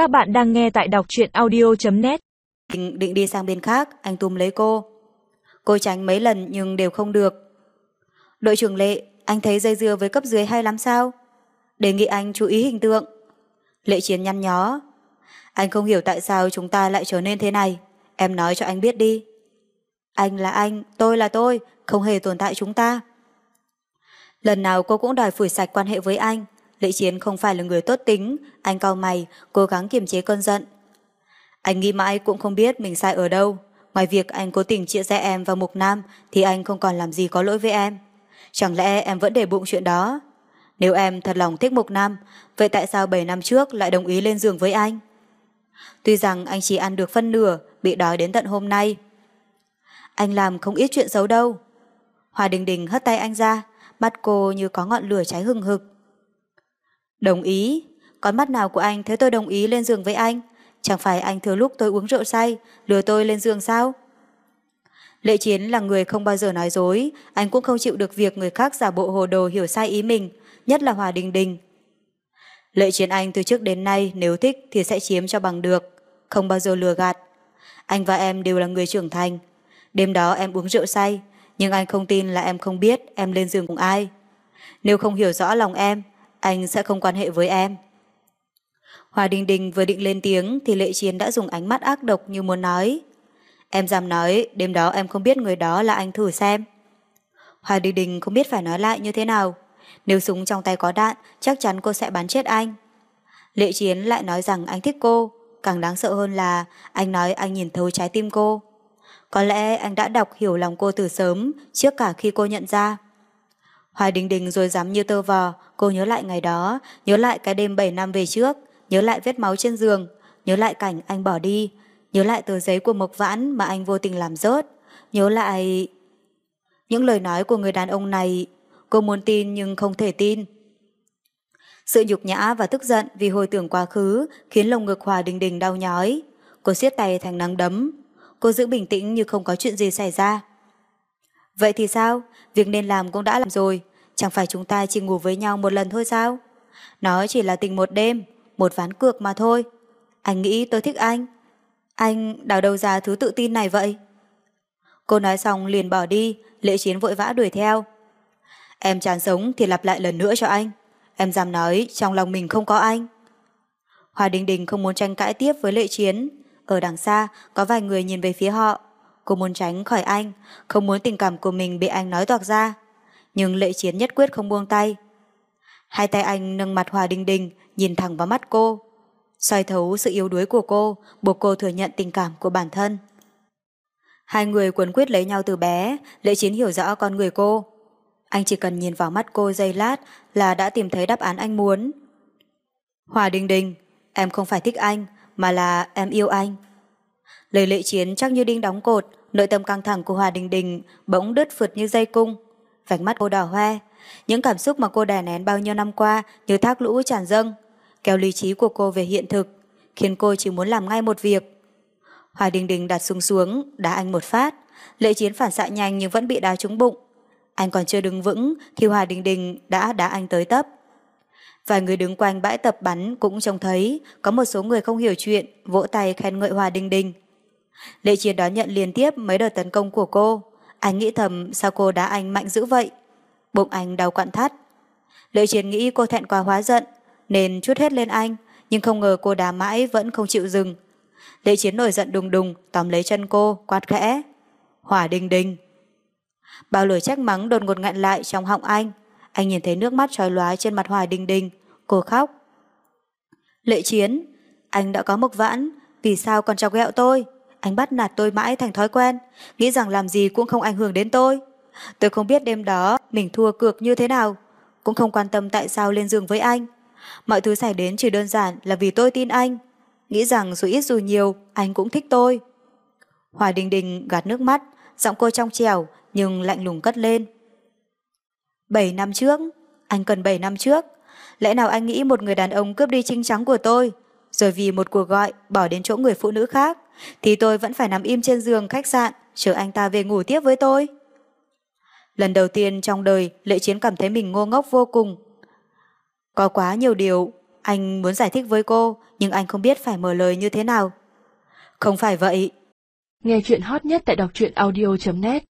Các bạn đang nghe tại đọc truyện audio.net Định, định đi sang bên khác, anh túm lấy cô. Cô tránh mấy lần nhưng đều không được. Đội trưởng Lệ, anh thấy dây dưa với cấp dưới hay lắm sao? Đề nghị anh chú ý hình tượng. Lệ Chiến nhăn nhó. Anh không hiểu tại sao chúng ta lại trở nên thế này. Em nói cho anh biết đi. Anh là anh, tôi là tôi, không hề tồn tại chúng ta. Lần nào cô cũng đòi phủi sạch quan hệ với anh. Lệ Chiến không phải là người tốt tính, anh cau mày, cố gắng kiềm chế cơn giận. Anh nghĩ mãi cũng không biết mình sai ở đâu. Ngoài việc anh cố tình chia rẽ em và Mục Nam thì anh không còn làm gì có lỗi với em. Chẳng lẽ em vẫn để bụng chuyện đó? Nếu em thật lòng thích Mục Nam, vậy tại sao 7 năm trước lại đồng ý lên giường với anh? Tuy rằng anh chỉ ăn được phân nửa, bị đói đến tận hôm nay. Anh làm không ít chuyện xấu đâu. Hòa Đình Đình hất tay anh ra, mắt cô như có ngọn lửa cháy hừng hực. Đồng ý? Con mắt nào của anh thấy tôi đồng ý lên giường với anh? Chẳng phải anh thừa lúc tôi uống rượu say, lừa tôi lên giường sao? Lệ Chiến là người không bao giờ nói dối, anh cũng không chịu được việc người khác giả bộ hồ đồ hiểu sai ý mình, nhất là Hòa Đình Đình. Lệ Chiến anh từ trước đến nay nếu thích thì sẽ chiếm cho bằng được, không bao giờ lừa gạt. Anh và em đều là người trưởng thành. Đêm đó em uống rượu say, nhưng anh không tin là em không biết em lên giường cùng ai. Nếu không hiểu rõ lòng em, anh sẽ không quan hệ với em. Hòa Đình Đình vừa định lên tiếng thì Lệ Chiến đã dùng ánh mắt ác độc như muốn nói. Em dám nói đêm đó em không biết người đó là anh thử xem. Hòa Đình Đình không biết phải nói lại như thế nào. Nếu súng trong tay có đạn, chắc chắn cô sẽ bắn chết anh. Lệ Chiến lại nói rằng anh thích cô. Càng đáng sợ hơn là anh nói anh nhìn thấu trái tim cô. Có lẽ anh đã đọc hiểu lòng cô từ sớm, trước cả khi cô nhận ra. Hoài Đình Đình rồi dám như tơ vò, cô nhớ lại ngày đó, nhớ lại cái đêm 7 năm về trước, nhớ lại vết máu trên giường, nhớ lại cảnh anh bỏ đi, nhớ lại tờ giấy của Mộc Vãn mà anh vô tình làm rớt, nhớ lại... Những lời nói của người đàn ông này, cô muốn tin nhưng không thể tin. Sự nhục nhã và tức giận vì hồi tưởng quá khứ khiến lồng ngực Hòa Đình Đình đau nhói. Cô siết tay thành nắng đấm. Cô giữ bình tĩnh như không có chuyện gì xảy ra. Vậy thì sao? Việc nên làm cũng đã làm rồi. Chẳng phải chúng ta chỉ ngủ với nhau một lần thôi sao? Nó chỉ là tình một đêm, một ván cược mà thôi. Anh nghĩ tôi thích anh. Anh đào đâu ra thứ tự tin này vậy? Cô nói xong liền bỏ đi, lệ chiến vội vã đuổi theo. Em chán sống thì lặp lại lần nữa cho anh. Em dám nói trong lòng mình không có anh. Hòa Đình Đình không muốn tranh cãi tiếp với lệ chiến. Ở đằng xa có vài người nhìn về phía họ. Cô muốn tránh khỏi anh, không muốn tình cảm của mình bị anh nói toạc ra. Nhưng lệ chiến nhất quyết không buông tay. Hai tay anh nâng mặt Hòa Đình Đình, nhìn thẳng vào mắt cô. soi thấu sự yếu đuối của cô, buộc cô thừa nhận tình cảm của bản thân. Hai người quấn quyết lấy nhau từ bé, lệ chiến hiểu rõ con người cô. Anh chỉ cần nhìn vào mắt cô giây lát là đã tìm thấy đáp án anh muốn. Hòa Đình Đình, em không phải thích anh, mà là em yêu anh. Lời lệ chiến chắc như đinh đóng cột, nội tâm căng thẳng của Hòa Đình Đình bỗng đứt phượt như dây cung. Vành mắt cô đỏ hoe, những cảm xúc mà cô đè nén bao nhiêu năm qua như thác lũ tràn dâng, kéo lý trí của cô về hiện thực, khiến cô chỉ muốn làm ngay một việc. Hòa Đình Đình đặt xuống xuống, đá anh một phát. Lệ chiến phản xạ nhanh nhưng vẫn bị đá trúng bụng. Anh còn chưa đứng vững thì Hòa Đình Đình đã đá anh tới tấp. Vài người đứng quanh bãi tập bắn cũng trông thấy, có một số người không hiểu chuyện, vỗ tay khen ngợi Hòa Đình Đình. Lệ chiến đón nhận liên tiếp mấy đợt tấn công của cô. Anh nghĩ thầm, sao cô đá anh mạnh dữ vậy. Bụng anh đau quặn thắt. Lệ chiến nghĩ cô thẹn quá hóa giận, nên chút hết lên anh, nhưng không ngờ cô đá mãi vẫn không chịu dừng. Lệ chiến nổi giận đùng đùng, tóm lấy chân cô, quát khẽ. Hỏa đình đình. Bao lời trách mắng đột ngột ngặn lại trong họng anh. Anh nhìn thấy nước mắt trói lóa trên mặt Hòa Đình Đình. Cô khóc. Lệ chiến, anh đã có mộc vãn, vì sao còn chọc ghẹo tôi? Anh bắt nạt tôi mãi thành thói quen, nghĩ rằng làm gì cũng không ảnh hưởng đến tôi. Tôi không biết đêm đó mình thua cược như thế nào, cũng không quan tâm tại sao lên giường với anh. Mọi thứ xảy đến chỉ đơn giản là vì tôi tin anh, nghĩ rằng dù ít dù nhiều, anh cũng thích tôi. Hòa Đình Đình gạt nước mắt, giọng cô trong trèo nhưng lạnh lùng cất lên. Bảy năm trước, anh cần bảy năm trước. Lẽ nào anh nghĩ một người đàn ông cướp đi trinh trắng của tôi, rồi vì một cuộc gọi bỏ đến chỗ người phụ nữ khác, thì tôi vẫn phải nằm im trên giường khách sạn chờ anh ta về ngủ tiếp với tôi. Lần đầu tiên trong đời Lệ Chiến cảm thấy mình ngô ngốc vô cùng. Có quá nhiều điều anh muốn giải thích với cô, nhưng anh không biết phải mở lời như thế nào. Không phải vậy. Nghe chuyện hot nhất tại đọc truyện audio.net